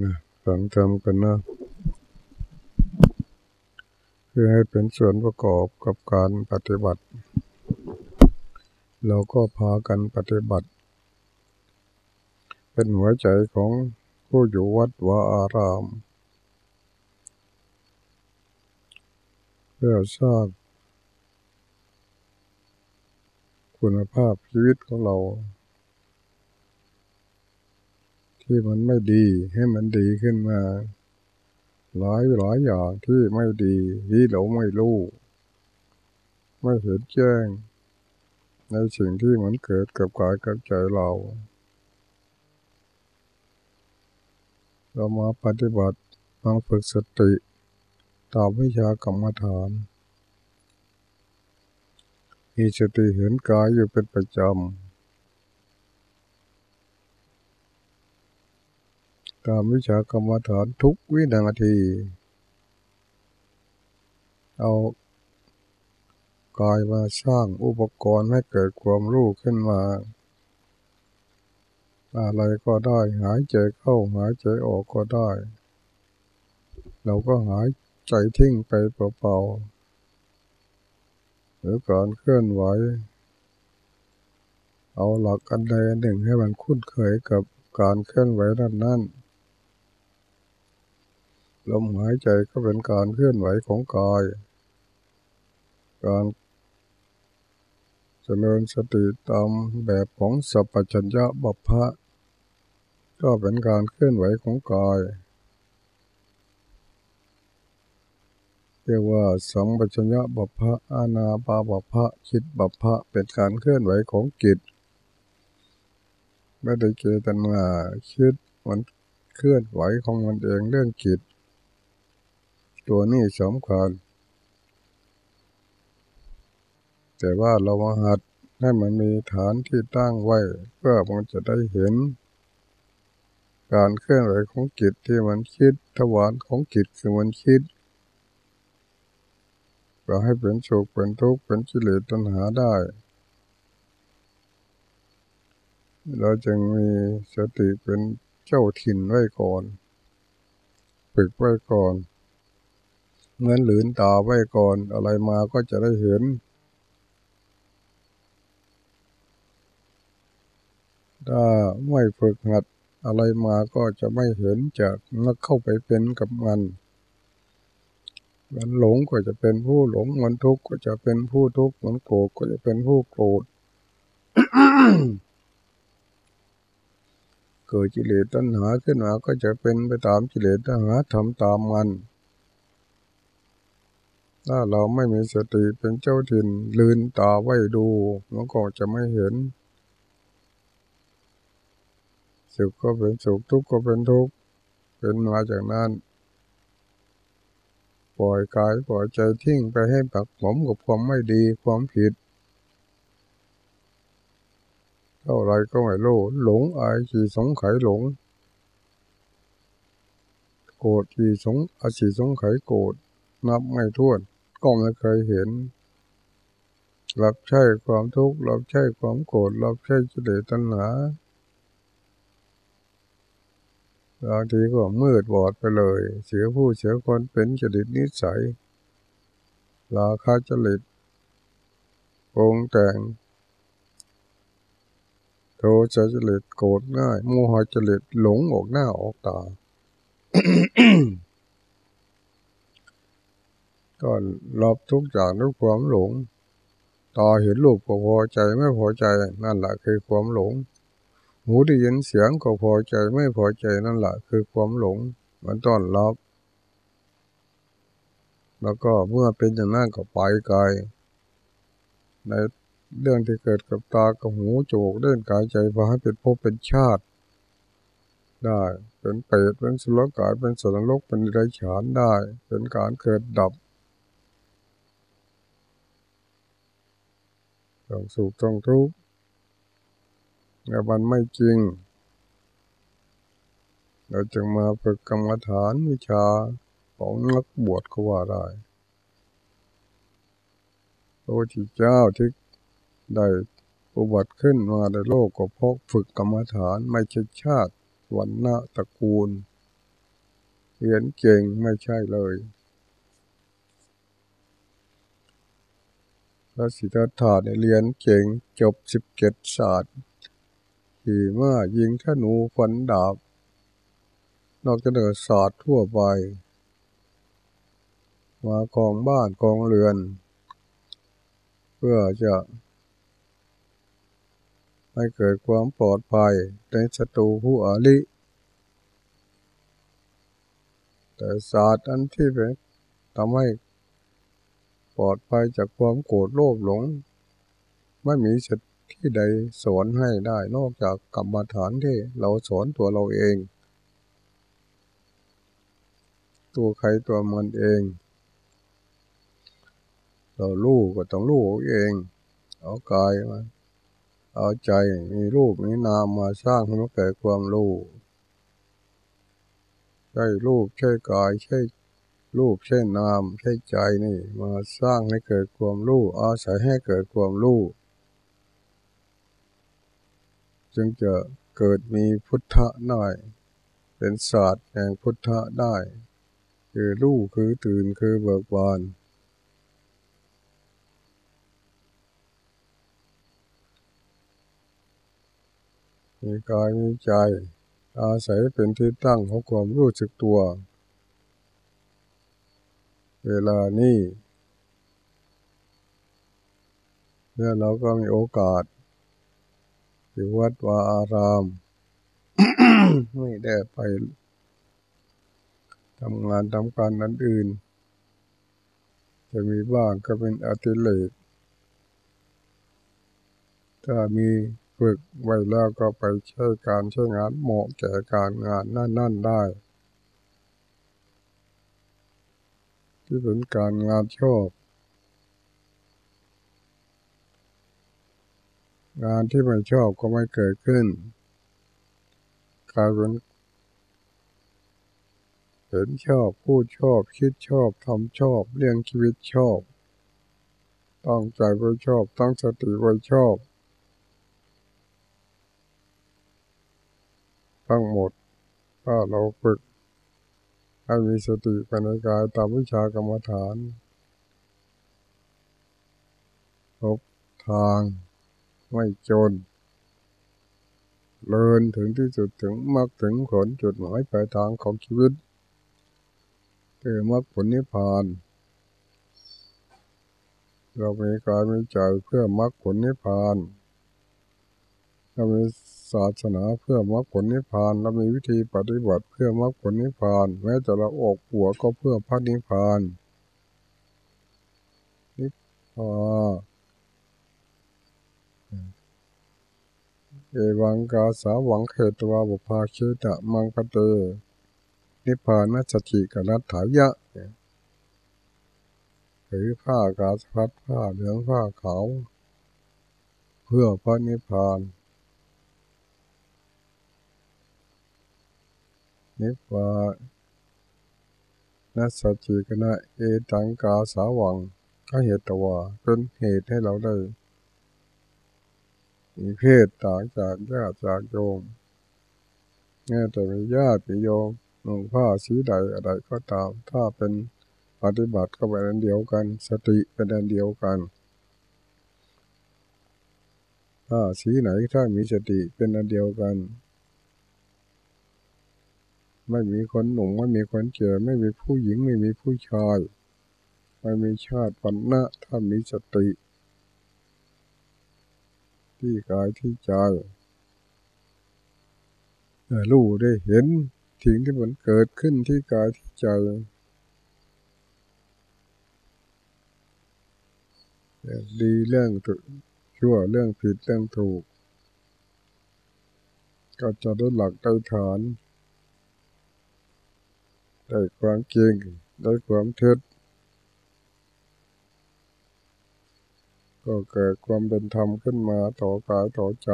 นะฝังทำกันนะเพื่อให้เป็นส่วนประกอบกับการปฏิบัติ เราก็พากันปฏิบัติ เป็นหัวใจของผู้อยู่วัดวาอาราม เพื่อสร้างคุณภาพชีวิตของเรา ที่มันไม่ดีให้มันดีขึ้นมา หลายหลายอย่างที่ไม่ดีที่เราไม่รู้ไม่เห็นแจ้ง ในสิ่งที่มันเกิดกับกายกับใจเรา เรามาปฏิบัติมาฝึกสติตามวิชากรรมฐานมีสติเห็นกายอยู่เป็นประจำ ตามวิชากรรมฐานทุกวินาที เอากายมาสร้างอุปกรณ์ให้เกิดความรู้ขึ้นมา อะไรก็ได้หายใจเข้าหายใจออกก็ได้ เราก็หายใจทิ้งไปเปล่าๆหรือการเคลื่อนไหว เอาหลักอันใดหนึ่งให้มันคุ้นเคยกับการเคลื่อนไหวนั้นนั้น ลมหายใจก็เป็นการเคลื่อนไหวของกาย การเจริญสติตามแบบของสัพพัญญะบัพพะก็เป็นการเคลื่อนไหวของกาย เรียกว่าสัมปชัญญะบัพพะอาณาปาบัพพะคิดบัพพะเป็นการเคลื่อนไหวของจิตไม่ได้เจตนาคิดมันเคลื่อนไหวของมันเองเรื่องจิต ตัวนี้สำคัญแต่ว่าเรามาหัดให้มันมีฐานที่ตั้งไว้ เพื่อมันจะได้เห็น การเคลื่อนไหวของจิตที่มันคิดทวารของจิตคือมันคิดก็ให้เป็นโศกเป็นทุกข์เป็นกิเลสตัณหาได้ เราจึงมีสติเป็นเจ้าถิ่นไว้ก่อน ฝึกไว้ก่อน เหมือนหลืนตาไว้ก่อนอะไรมาก็จะได้เห็น ถ้าไม่ฝึกหัดอะไรมาก็จะไม่เห็นจะนักเข้าไปเป็นกับมัน มันหลงก็จะเป็นผู้หลง มันทุกข์ก็จะเป็นผู้ทุกข์ มันโกรธก็จะเป็นผู้โกรธ เกิดจิเลตัณหาขึ้นมาก็จะเป็นไปตามจิเลตัณหาทำตามมัน ถ้าเราไม่มีสติเป็นเจ้าถิ่นลืนตาไว้ดูมันก็จะไม่เห็น สุขก็เป็นสุขทุกข์ก็เป็นทุกข์เป็นมาจากนั้น ปล่อยกายปล่อยใจทิ้งไปให้ปักผมกับความไม่ดีความผิด เท่าไรก็ไม่รู้หลงอายขี่สงไขหลง โกรธขี่สงอาชีสงไขโกรธนับไม่ถ้วน ก็ไม่เคยเห็น รับใช้ความทุกข์รับใช้ความโกรธรับใช้จิเลตัณหาบางทีก็มืดบอดไปเลย เสียผู้เสียคนเป็นจริตนิสัย ราคาจริตโกงแต่ง โทจจริตโกรธง่าย โมหจริตหลงออกหน้าออกตา ก็รับทุกอย่างด้วยความหลงตาเห็นรูปก็พอใจไม่พอใจนั่นแหละคือความหลง หูได้ยินเสียงก็พอใจไม่พอใจนั่นแหละคือความหลง มันต้อนรับ แล้วก็เมื่อเป็นอย่างนั้นก็ไปไกลในเรื่องที่เกิดกับตากับหูจมูกเล่นกายใจพาให้เป็นภพเป็นชาติ ได้เป็นเปรตเป็นสุรกายเป็นสัตว์โลกเป็นไรฉานได้ เป็นการเกิดดับ ต้องสุขต้องทุกข์แต่มันไม่จริง เราจึงมาฝึกกรรมฐานวิชาของนักบวชก็ว่าได้พระพุทธเจ้าที่ได้อุบัติขึ้นมาในโลกก็เพราะฝึกกรรมฐานไม่ใช่ชาติวันณะตระกูลเรียนเก่งไม่ใช่เลย พระสิทธัตถะเนี่ยเรียนเก่งจบสิบเจ็ดศาสตร์ขี่ม้ายิงธนูฟันดาบ นอกจากเดินศาสตร์ทั่วไป มากองบ้านกองเรือน เพื่อจะให้เกิดความปลอดภัยในศัตรูผู้อาลิ แต่ศาสตร์อันที่เป็นทำให้ ปลอดภัยจากความโกรธโลภหลง ไม่มีสิที่ใดสอนให้ได้นอกจากกรรมฐานที่เราสอนตัวเราเอง ตัวใครตัวมันเอง เราลูกก็ต้องลูกเอง เอากายมาเอาใจมีรูปมีนามมาสร้างให้มันเกิดความรู้ใช่รูปใช่กายใช่ รูปใช่นามใช่ใจนี่มาสร้างให้เกิดความรู้อาศัยให้เกิดความรู้จึงจะเกิดมีพุทธะได้เป็นศาสตร์แห่งพุทธะได้ คือรู้คือตื่นคือเบิกบานมีกายมีใจ อาศัยเป็นที่ตั้งของความรู้สึกตัว เวลานี้เนี่ยเราก็มีโอกาสที่วัดวาอาราม ไม่ได้ไปทำงานทำการนั้นอื่น จะมีบ้างก็เป็นอาติเลกถ้ามีฝึกไว้แล้วก็ไปใช้การใช้งานเหมาะแก่การงานนั่น ๆ ได้ ที่เป็นการงานชอบ งานที่ไม่ชอบก็ไม่เกิดขึ้นกลายเป็นเห็นชอบพูดชอบคิดชอบทำชอบเลี้ยงชีวิตชอบตั้งใจไว้ชอบตั้งสติไว้ชอบทั้งหมดถ้าเราฝึก ให้มีสติภายในกายตามวิชากรรมฐานพบทางไม่จน เลินถึงที่สุดถึงมรรคถึงผลจุดหมายปลายทางของชีวิตคือมรรคผลนิพพาน เรามีการมีใจเพื่อมรรคผลนิพพานเรามี ศาสนาเพื่อมรรคผลนิพพานเรามีวิธีปฏิบัติเพื่อมรรคผลนิพพานแม้แต่เราออกหัวก็เพื่อพระนิพพานนิพพานเอวังกาสาวังเขตวาบุภาเชตะมังคเต นิพพานัสจิกนัตถายะถือผ้ากาสพัดผ้าเหลืองผ้าขาว เพื่อพระนิพพาน นิพพานัสจิกนะเอตังกาสาวังก็เหตุว่าเป็นเหตุให้เราได้มีเพศต่างจากญาติจากโยมแม้แต่มีญาติมีโยมนุ่งผ้าสีใดอะไรก็ตาม ถ้าเป็นปฏิบัติก็เป็นอันเดียวกัน สติเป็นอันเดียวกันถ้าสีไหนถ้ามีสติเป็นอันเดียวกัน ไม่มีคนหนุ่มไม่มีคนเจอไม่มีผู้หญิงไม่มีผู้ชาย ไม่มีชาติปัญนะถ้ามีสติ ที่กายที่ใจรู้ได้เห็นสิ่งที่มันเกิดขึ้นที่กายที่ใจดีเรื่องชั่วเรื่องผิดเรื่องถูก ก็จะได้หลักได้ฐาน ได้ความจริง ได้ความเท็จก็เกิดความเป็นธรรมขึ้นมาต่อกายต่อใจ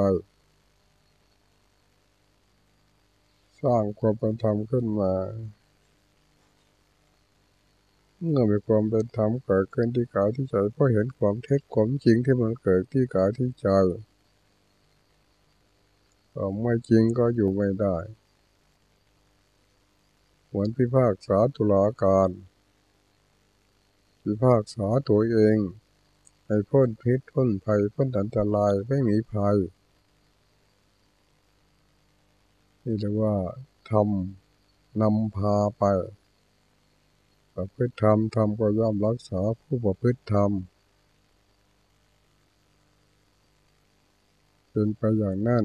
สร้างความเป็นธรรมขึ้นมาเมื่อมีความเป็นธรรมเกิดขึ้นที่กายที่ใจเพราะเห็นความเท็จความจริงที่มันเกิดที่กายที่ใจความไม่จริงก็อยู่ไม่ได้ เหมือนพิพากษาตุลาการพิพากษาตัวเองให้พ้นพิษพ้นภัยพ้นอันตรายไม่มีภัยนี่เรียกว่าทำนำพาไป ประพฤติธรรมธรรมก็ย่อมรักษาผู้ประพฤติธรรมเป็นไปอย่างนั้น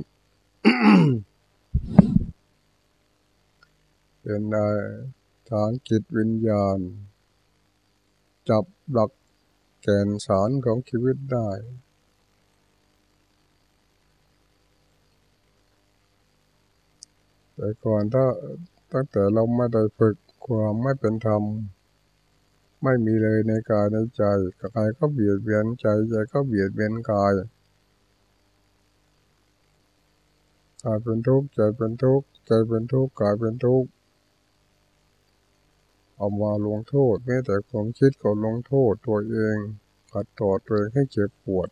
เป็นในทางจิตวิญญาณ จับหลักแก่นสารของชีวิตได้ แต่ก่อนถ้าตั้งแต่เราไม่ได้ฝึกความไม่เป็นธรรม ไม่มีเลยในกายในใจกายก็เบียดเบียนใจใจก็เบียดเบียนกายกายเป็นทุกข์ใจเป็นทุกข์ใจเป็นทุกข์กายเป็นทุกข์ เอามาลงโทษแม้แต่ความคิดก็ลงโทษตัวเองขัดต่อตัวเองให้เจ็บปวด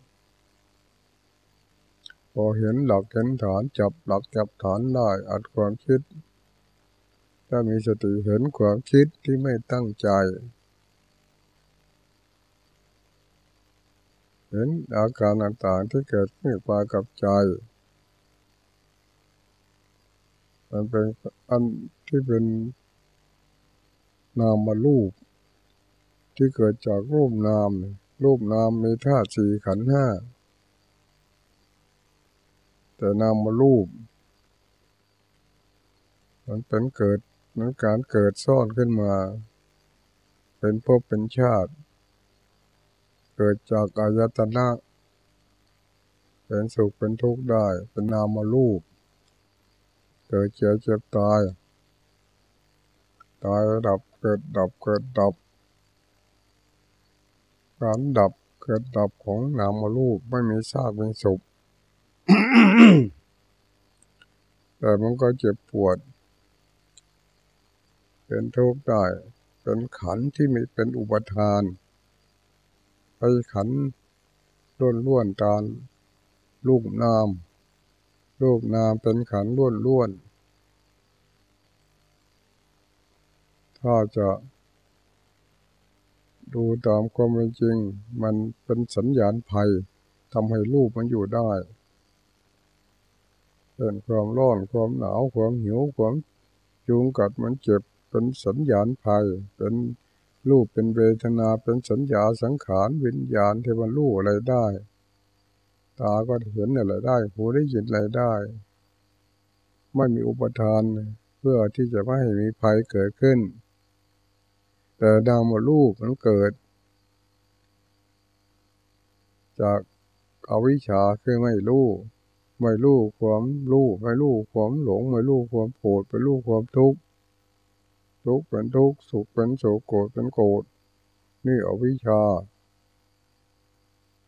พอเห็นหลักเห็นฐานจับหลักจับฐานได้อัดความคิด ถ้ามีสติเห็นความคิดที่ไม่ตั้งใจ เห็นอาการต่างๆที่เกิดขึ้นปากับใจมันเป็นอันที่เป็น นามมารูป ที่เกิดจากรูปนาม รูปนามมีธาตุสี่ขันห้า แต่นามมารูป มันเป็นเกิดมันการเกิดซ่อนขึ้นมา เป็นภพเป็นชาติ เกิดจากอายตนะ เป็นสุขเป็นทุกข์ได้ เป็นนามมารูป เกิดเจ็บเจ็บตาย ตายดับเกิดดับเกิดดับการดับเกิดดับของนามรูปไม่มีซากเป็นสุขแต่มันก็เจ็บปวด เป็นทุกข์ได้ เป็นขันที่มีเป็นอุปทานไปขันล้วนล้วนตาลูกนามรูปนามเป็นขันล้วนล้วน ถ้าจะดูตามความเป็นจริง มันเป็นสัญญาณภัยทำให้รูปมันอยู่ได้เป็นความร้อนความหนาวความหิวความยุงกัดมันเจ็บเป็นสัญญาณภัย เป็นรูปเป็นเวทนาเป็นสัญญาสังขารวิญญาณที่มันรู้อะไรได้ ตาก็เห็นอะไรได้หูได้ยินอะไรได้ ไม่มีอุปทานเพื่อที่จะไม่ให้มีภัยเกิดขึ้น แต่ดาวมาลูกมันเกิด จากอาวิชชาคือไม่รู้ไม่รู้ความรู้ไม่รู้ความหลงไม่รู้ความโกรธไม่รู้ความทุกข์ทุกข์เป็นทุกข์สุขเป็นสุขโกรธเป็นโกรธนี่อวิชชา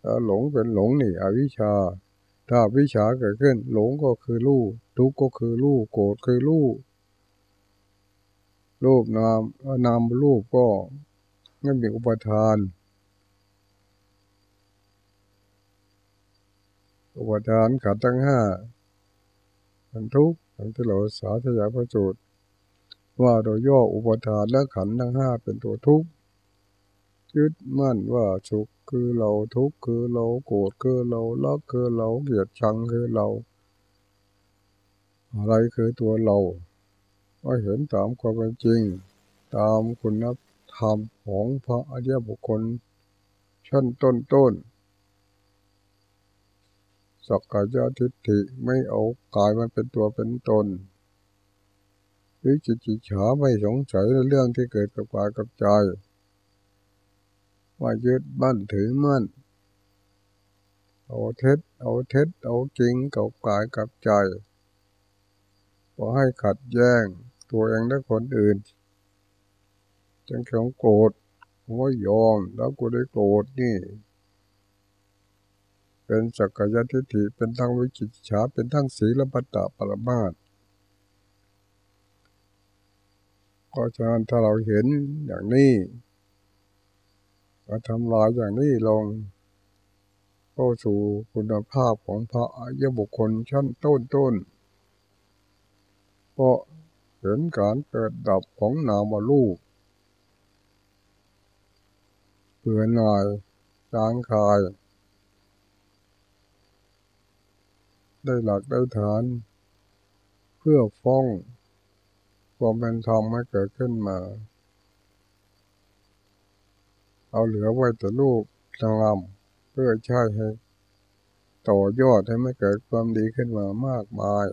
ถ้าหลงเป็นหลงนี่ อวิชชา ถ้าวิชาเกิดขึ้น หลงก็คือลูกทุกข์ก็คือลูกโกรธคือลูก รูปนามนามรูปก็ไม่มีอุปทาน อุปทานขัดทั้งห้าเป็นทุกข์อย่างที่เราสาธยายพระสูตรว่าโดยย่ออุปทานและขันทั้งห้าเป็นตัวทุกข์ยึดมั่นว่าสุขคือเราทุกข์คือเราโกรธคือเราลักคือเราเกลียดชังคือเรา อะไรคือตัวเรา ก็เห็นตามความเป็นจริง ตามคุณธรรมของพระอริยบุคคล ชั้นต้นต้นสักกายทิฏฐิไม่เอากายมันเป็นตัวเป็นตนวิจิจิฉาไม่สงสัยในเรื่องที่เกิดกับกายกับใจว่ายึดบ้านถือมั่นเอาเท็จเอาเท็จเอาจริงกับกายกับใจพอให้ขัดแย้ง ตัวเองและคนอื่นจึงข็งโกรธว่ายอมแล้วกูได้โกรธนี่ เป็นสักยทิฏฐิเป็นทั้งวิจิตฉาเป็นทั้งศีลปัตตปรมาตก็ฉะนั้นถ้าเราเห็นอย่างนี้ก็ทำลายอย่างนี้ลงเข้าสู่คุณภาพของพระอริยบุคคลชั้นต้นต้นเพราะ เห็นการเกิดดับของนามรูปเปื่อหน่ายจางคาย ได้หลักได้ฐาน เพื่อฟ้องความเป็นธรรมให้เกิดขึ้นมา เอาเหลือไว้แต่ลูกงามเพื่อใช้ให้ต่อยอดให้ไม่เกิดความดีขึ้นมามากมาย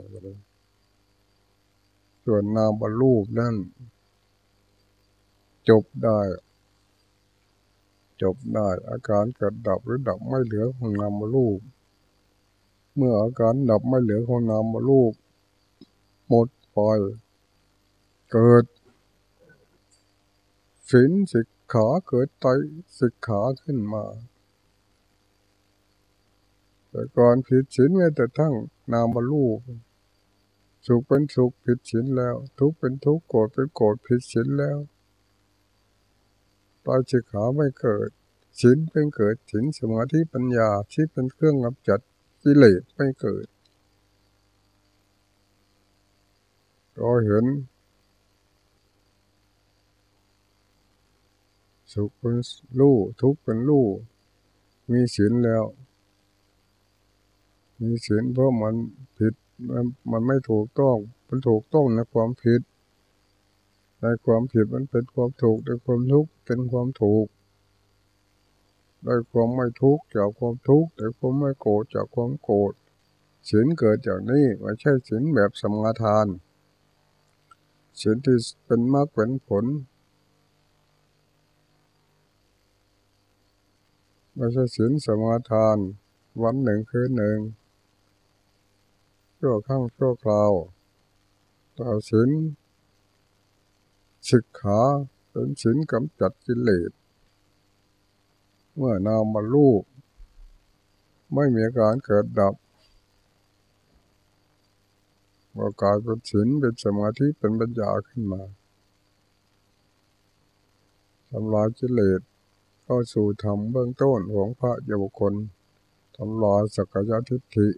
ส่วนนามบรรลุนั่น จบได้ จบได้ อาการเกิดดับหรือดับไม่เหลือของนามบรรลุเมื่ออาการดับไม่เหลือของนามบรรลุหมดไปเกิดสินสิกขาเกิดไตสิกขาขึ้นมา แต่ก่อนผิดสินแม้แต่ทั้งนามบรรลุ สุขเป็นสุขผิดศีลแล้ว ทุกข์เป็นทุกข์โกรธเป็นโกรธผิดศีลแล้วตายสิขาไม่เกิดศีลเป็นเกิดศีลสมาธิปัญญาที่เป็นเครื่องกับจัดกิเลสไม่เกิดก็เห็น สุขเป็นรู้ทุกข์เป็นรู้มีศีลแล้ว มีศีลเพราะมันผิด มันไม่ถูกต้อง มันถูกต้องในความผิด ในความผิดมันเป็นความถูกในความทุกข์เป็นความถูกได้ความไม่ทุกข์จากความทุกข์แต่ความไม่โกรธจากความโกรธศีลเกิดจากนี้ไม่ใช่ศีลแบบสมาทานศีลที่เป็นมรรคเป็นผลไม่ใช่ศีลสมาทาน วันหนึ่งคืนหนึ่ง ชั่วข้งชั่วคราวต่อศีลศึกขาเป็นศีลกำจัดกิเลสเมื่อนามมาลูก ไม่มีการเกิดดับว่ากายเป็นศีลเป็นสมาธิเป็นปัญญาขึ้นมาทำลายกิเลสเข้าสู่ธรรมเบื้องต้นของพระยาบุคคลทำลายสักยะทิฏฐิ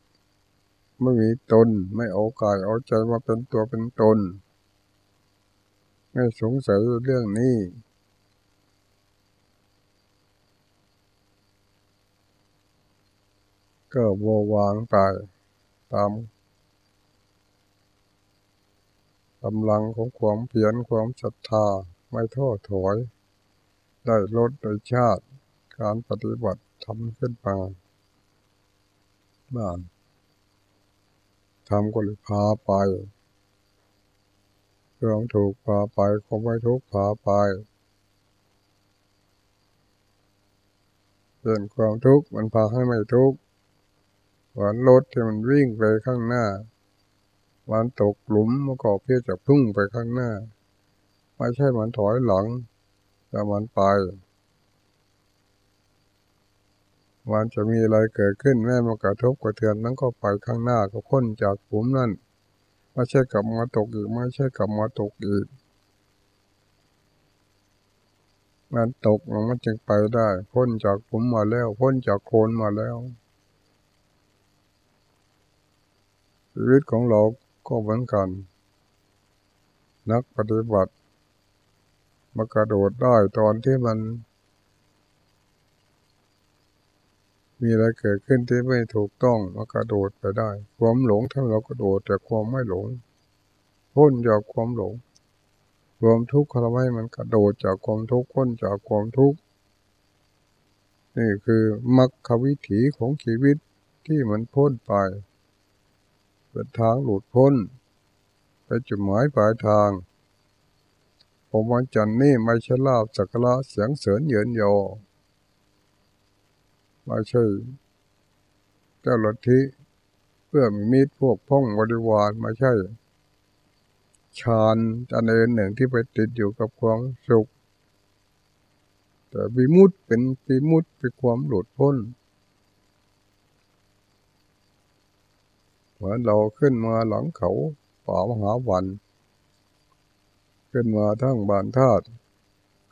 ไม่มีตน ไม่เอากายเอาใจมาเป็นตัวเป็นตน ไม่สงสัยเรื่องนี้ก็โววางไปตามกำลังของความเพียรความศรัทธาไม่ท้อถอย ได้ลดได้ชาติการปฏิบัติทำขึ้นมาบ้าน ทำก็เลยพาไปความถูกพาไปความไม่ทุกพาไปเรื่องความทุกข์มันพาให้ไม่ทุกข์วันรถที่มันวิ่งไปข้างหน้าวันตกหลุมมันก็เพื่อจะพุ่งไปข้างหน้า ไม่ใช่มันถอยหลังแต่มันไป วันจะมีอะไรเกิดขึ้นแม่มากระทบกระเทือนนั้นก็ไปข้างหน้าก็พ้นจากผุมนั่นไม่ใช่กลับมาตกอีกไม่ใช่กลับมาตกอีกมันตกมันจึงไปได้ พ้นจากผมมาแล้ว พ้นจากโคนมาแล้วชีวิตของเราก็เหมือนกัน นักปฏิบัติมากระโดดได้ตอนที่มัน มีอะไรเกิดขึ้นที่ไม่ถูกต้องมันกระโดดไปได้ ความหลงถ้าเรากระโดดแต่ความไม่หลงพ้นจากความหลงความทุกข์เราให้มันกระโดดจากความทุกข์พ้นจากความทุกข์นี่คือมรรควิถีของชีวิตที่มันพ้นไปเป็นทางหลุดพ้น ไปจุดหมายปลายทางผมวันจันนี่ไม่ใช่ลาบสักละเสียงเสริญเยินยอ ไม่ใช่เจ้าลัทธิเพื่อมีมิตรพวกพ้องบริวารไม่ใช่ฌานจันเอนหนึ่งที่ไปติดอยู่กับความสุข แต่วิมุตเป็นวิมุตเป็นความหลุดพ้นเหมือนเราขึ้นมาหลังเขาป่ามหาวัน ขึ้นมาทั้งบานธาตุ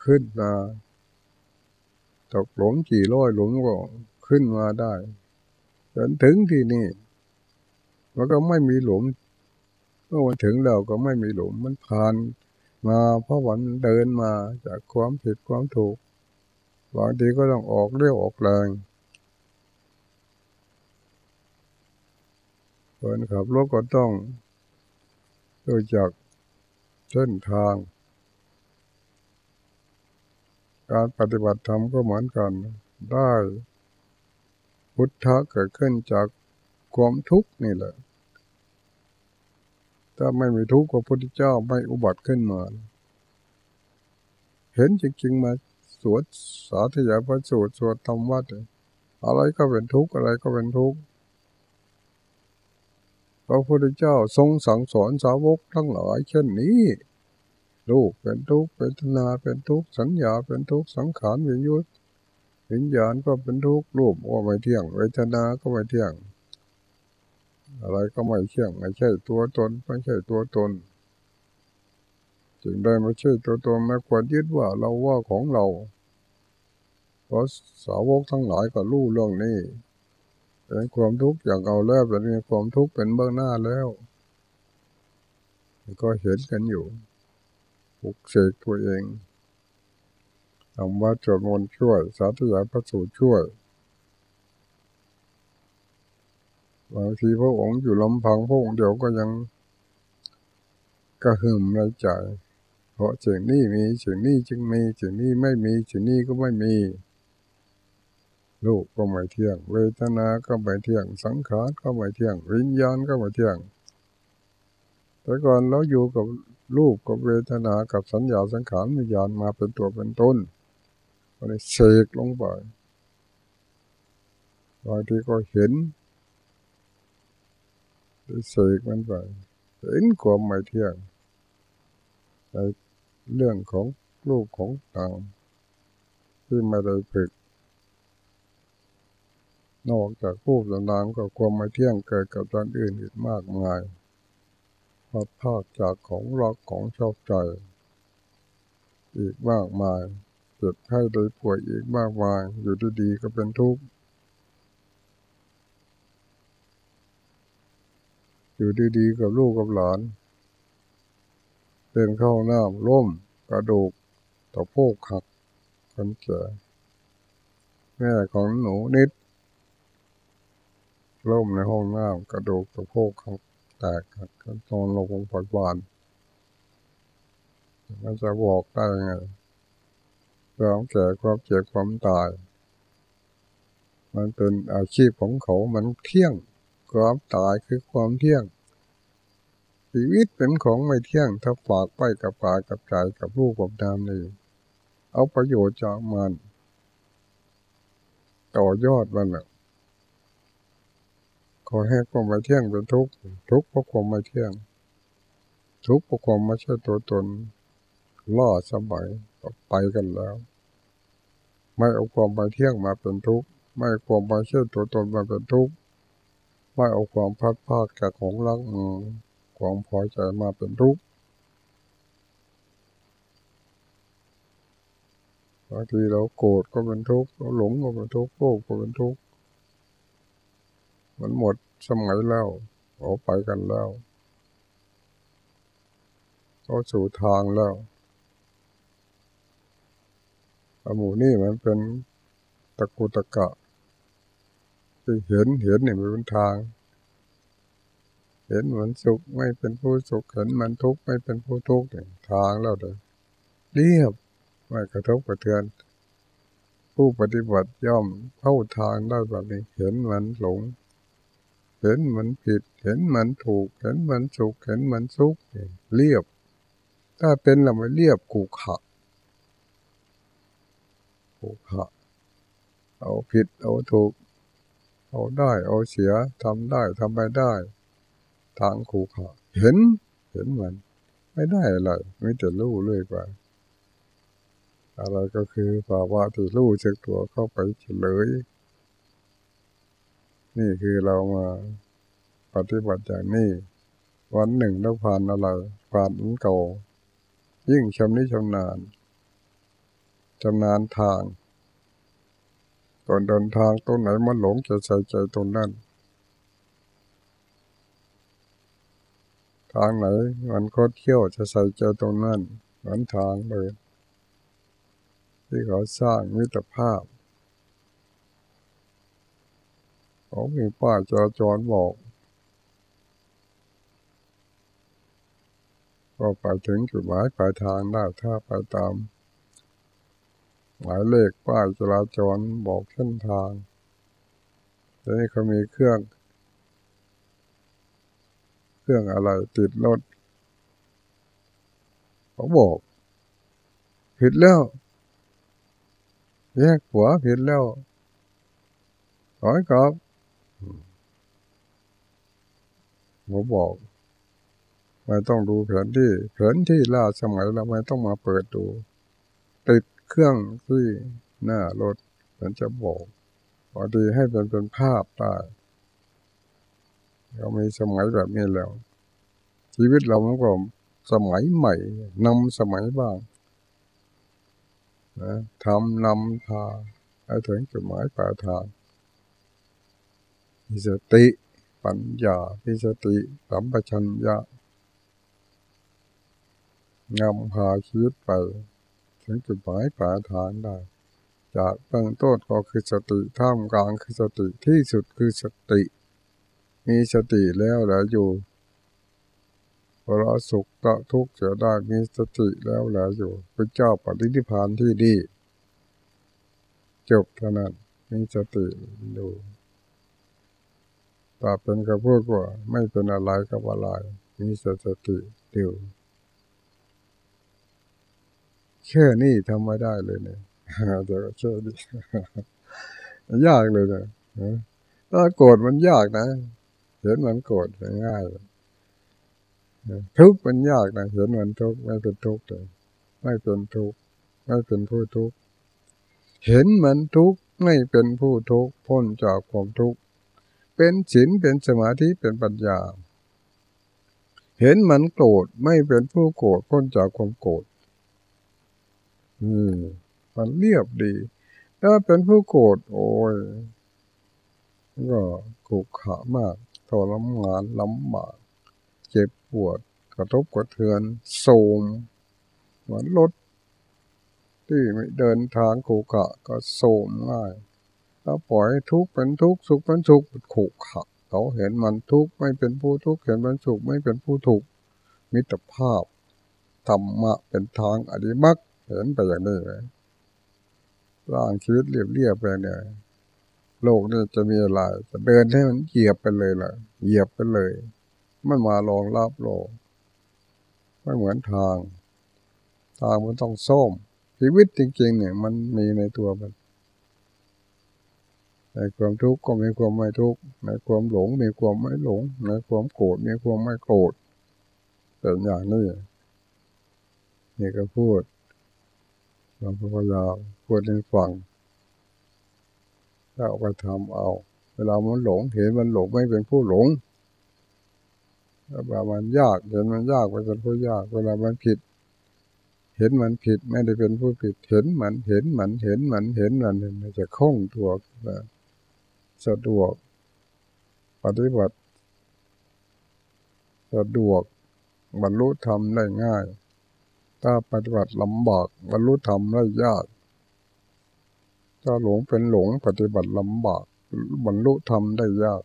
ขึ้นมา ตกหลุมกี่ร้อยหลุมก็ขึ้นมาได้ จนถึงที่นี่มันก็ไม่มีหลุมเมื่อวันถึงเราก็ไม่มีหลุมมันผ่านมาเพราะวันเดินมาจากความผิดความถูกบางทีก็ต้องออกเรียวออกแรงคนขับรถก็ต้องรู้จักเส้นทาง การปฏิบัติธรรมก็เหมือนกัน ได้ พุทธะเกิดขึ้นจากความทุกข์นี่แหละ ถ้าไม่มีทุกข์พระพุทธเจ้าไม่อุบัติขึ้นมา เห็นจริงๆมาสวดสาธยายพระสูตรสวดธรรมวัดอะไรก็เป็นทุกข์อะไรก็เป็นทุกข์พระพุทธเจ้าทรงสั่งสอนสาวกทั้งหลายเช่นนี้ รูปเป็นทุกข์เป็นนาเป็นทุกข์สัญญาเป็นทุกข์สังขารวิญญาณวิญญาณก็เป็นทุกข์รูปก็ไม่เที่ยง เวทนาก็ไม่เที่ยง อะไรก็ไม่เที่ยง ไม่ใช่ตัวตน ไม่ใช่ตัวตน จึงได้ไม่ใช่ตัวตนไม่ควรยึดว่าเราว่าของเราเพราะสาวกทั้งหลายก็รู้เรื่องนี้เป็นความทุกข์อย่างเอาแล้วเป็นความทุกข์เป็นเบื้องหน้าแล้ว ก็เห็นกันอยู่ ปลุกเสกตัวเองทำว่าจดมนช่วย สาธยายพระสูตรช่วยบางทีพระองค์อยู่ลำพังพระองค์เดียวก็ยังกระหึ่มในใจ เพราะสิ่งนี้มีสิ่งนี้จึงมีสิ่งนี้ไม่มีสิ่งนี้ก็ไม่มีลูกก็ไม่เที่ยง เวทนา ก็ไม่เที่ยง สังขารก็ไม่เที่ยง วิญญาณก็ไม่เที่ยง แต่ก่อนเราอยู่กับ รูปกับเวทนากับสัญญาสังขารวิญญาณมาเป็นตัวเป็นต้นก็เลยเสกลงไปบางทีก็เห็นเสกมันไปเห็นความไม่เที่ยงในเรื่องของลูกของต่างที่ไม่ได้ฝึก นอกจากรูปต่างๆก็ความไม่เที่ยงเกิดกับด้านอื่นอีกมากมาย พัดภาคจากของรักของชอบใจ อีกมากมายเจ็บไข้โดยป่วยอีกมากมาย อยู่ดีๆก็เป็นทุกข์อยู่ดีๆกับลูกกับหลานเดินเข้าน้ำล้มกระดูกตะโพกหักคนแก่แม่ของหนูนิดล้มในห้องน้ำกระดูกสะโพกเขา แตกก็นอนลงบนฝักบานมันจะบอกได้ไงความแก่ความเจ็บความตาย มันเป็นอาชีพของเขามันเที่ยง ความตายคือความเที่ยง ชีวิตเป็นของไม่เที่ยง ถ้าฝากไปกับกายกับใจกับลูกกับนามนี่เอาประโยชน์จากมัน ต่อยอดมันแหละ ขอให้ความไม่เที่ยงเป็นทุกข์ทุกข์เพราะความไม่เที่ยง ทุกข์เพราะความไม่ใช่ตัวตนล่อสมัยไปกันแล้ว ไม่เอาความไม่เที่ยงมาเป็นทุกข์ไม่เอาความไม่ใช่ตัวตนมาเป็นทุกข์ไม่เอาความพัดพาดจากของรักความพอใจมาเป็นทุกข์บางทีเราโกรธก็เป็นทุกข์เราหลงก็เป็นทุกข์โกรธก็เป็นทุกข์ มันหมดสมัยแล้วออกไปกันแล้วเขาสู่ทางแล้วอหมูนี่มันเป็นตะกุตะกะที่เห็นเห็นเนี่ยมันเป็นทาง เห็นเหมือนสุขไม่เป็นผู้สุขเห็นมันทุกข์ไม่เป็นผู้ทุกข์เนี่ยทางแล้วเลยเรียบไม่กระทบกระเทือน ผู้ปฏิบัติย่อมเข้าทางได้แบบนี้เห็นมันหลง เห็นมันผิด เห็นมันถูก เห็นมันสุข เห็นมันสุขเรียบ ถ้าเป็นเราไม่เรียบกูขะกูขะเอาผิดเอาถูก เอาได้เอาเสียทำได้ทำไม่ได้ ทางขู่ขะเห็น เห็นมัน ไม่ได้อะไรไม่แต่รู้เลยไปอะไรก็คือภาวะที่รู้เช็คตัวเข้าไปเฉลย นี่คือเรามาปฏิบัติอย่างนี้วันหนึ่งเราผ่านอะไรผ่านเก่ายิ่งชำนิชำนาญชำนาญทางก่อนเดินทางตรงไหนมันหลงจะใส่ใจตรงนั้น ทางไหนมันคดเขี้ยวจะใส่ใจตรงนั้นเหมือนทางเลย ที่เขาสร้างมิตรภาพ เขามีป้ายจราจรบอกก็ไปถึงจุดหมายปลายทางได้ถ้าไปตาม หมายเลขป้ายจราจรบอกเส้นทางแล้วนี่เขามีเครื่อง เครื่องอะไรติดรถเขาบอก ผิดแล้ว แยกหัวผิดแล้วถอยกลับ ผมบอกไม่ต้องดูแผนที่แผนที่ล่าสมัยเราไม่ต้องมาเปิดดู ติดเครื่องที่หน้ารถมันจะบอกพอดีให้เป็นเป็นภาพได้เรามีสมัยแบบนี้แล้ว ชีวิตเรามันก็สมัยใหม่นำสมัยบ้างนะทำนำพาให้ถึงจุดหมายปลายทาง มีสติปัญญามีสติสัมปชัญญะนำพาชีวิตไป ถึงจุดหมายปลายทางได้ จากเบื้องต้นก็คือสติท่ามกลางคือสติที่สุดคือสติ มีสติแล้วแหละอยู่พอเราสุขก็ทุกข์เสียได้มีสติแล้วแหละอยู่พระเจ้าปฏิทิพานที่ดีจบเท่านั้นมีสติอยู่ ถ้าเป็นกระพูดว่าไม่เป็นอะไรกับอะไรมีสติเดียวแค่นี้ทำไม่ได้เลยเนี่ยแต่ก็แค่นี้ยากเลยนะถ้าโกรธมันยากนะ เห็นมันโกรธง่ายทุกข์มันยากนะเห็นมันทุกข์ไม่เป็นทุกข์เลยไม่เป็นทุกข์ไม่เป็นผู้ทุกข์เห็นมันทุกข์ไม่เป็นผู้ทุกข์พ้นจากความทุกข์ เป็นศีลเป็นสมาธิเป็นปัญญา เห็นมันโกรธไม่เป็นผู้โกรธพ้นจากความโกรธอืมมันเรียบดี ถ้าเป็นผู้โกรธโอ้ยก็ขุกขามากทรมานลำบากเจ็บปวดกระทบกระเทือนโสมเหมือนรถที่ไม่เดินทางขุกขะก็โสมง่าย ถ้าปล่อยทุกข์เป็นทุกข์สุขเป็นสุขขุกขะเขาเห็นมันทุกข์ไม่เป็นผู้ทุกข์เห็นมันสุขไม่เป็นผู้ทุกข์มิตรภาพธรรมะเป็นทางอริมักเห็นไปอย่างนี้เลยร่างชีวิตเรียบเรียบไปเนี่ยโลกนี่จะมีอะไรจะเดินให้มันเหยียบไปเลยล่ะ เหยียบไปเลย มันมารองรับโลกไม่เหมือนทาง ทางมันต้องส้มชีวิตจริงๆเนี่ย มันมีในตัวมัน ในความทุกข์ก็มีความไม่ทุกข์ในความหลงมีความไม่หลงในความโกรธมีความไม่โกรธเป็นอย่างนี้นี่ก็พูดเราพยายาพูดให้ฟังถ้าเอาไปทำเอา เวลามันหลงเห็นมันหลงไม่เป็นผู้หลงเวลามันยากเห็นมันยากไม่เป็นผู้ยาก เวลามันผิด เห็นมันผิดไม่ได้เป็นผู้ผิด เห็นมันเห็นมันเห็นมันเห็นมันมันจะคล่องตัว สะดวก ปฏิบัติ สะดวกบรรลุธรรมได้ง่าย ถ้าปฏิบัติลำบากบรรลุธรรมได้ยากถ้าหลงเป็นหลงปฏิบัติลำบากบรรลุธรรมได้ยาก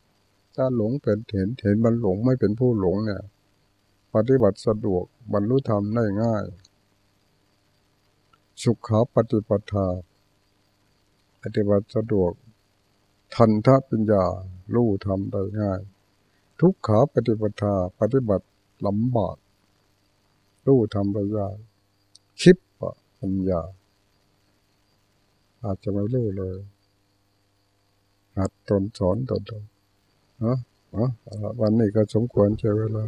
ถ้าหลงเป็นเห็นเห็นมันหลงไม่เป็นผู้หลงเนี่ย ปฏิบัติสะดวกบรรลุธรรมได้ง่าย สุขาปฏิปทา ปฏิบัติสะดวก ทันทปัญญาลู่ทำได้ง่าย ทุกขาปฏิปทาปฏิบัติลำบากรู้ทำไปยากคิดปัญญา อาจจะไม่รู้เลยหัดตนสอนตนเนาะวันนี้ก็สมควรใช้เวลา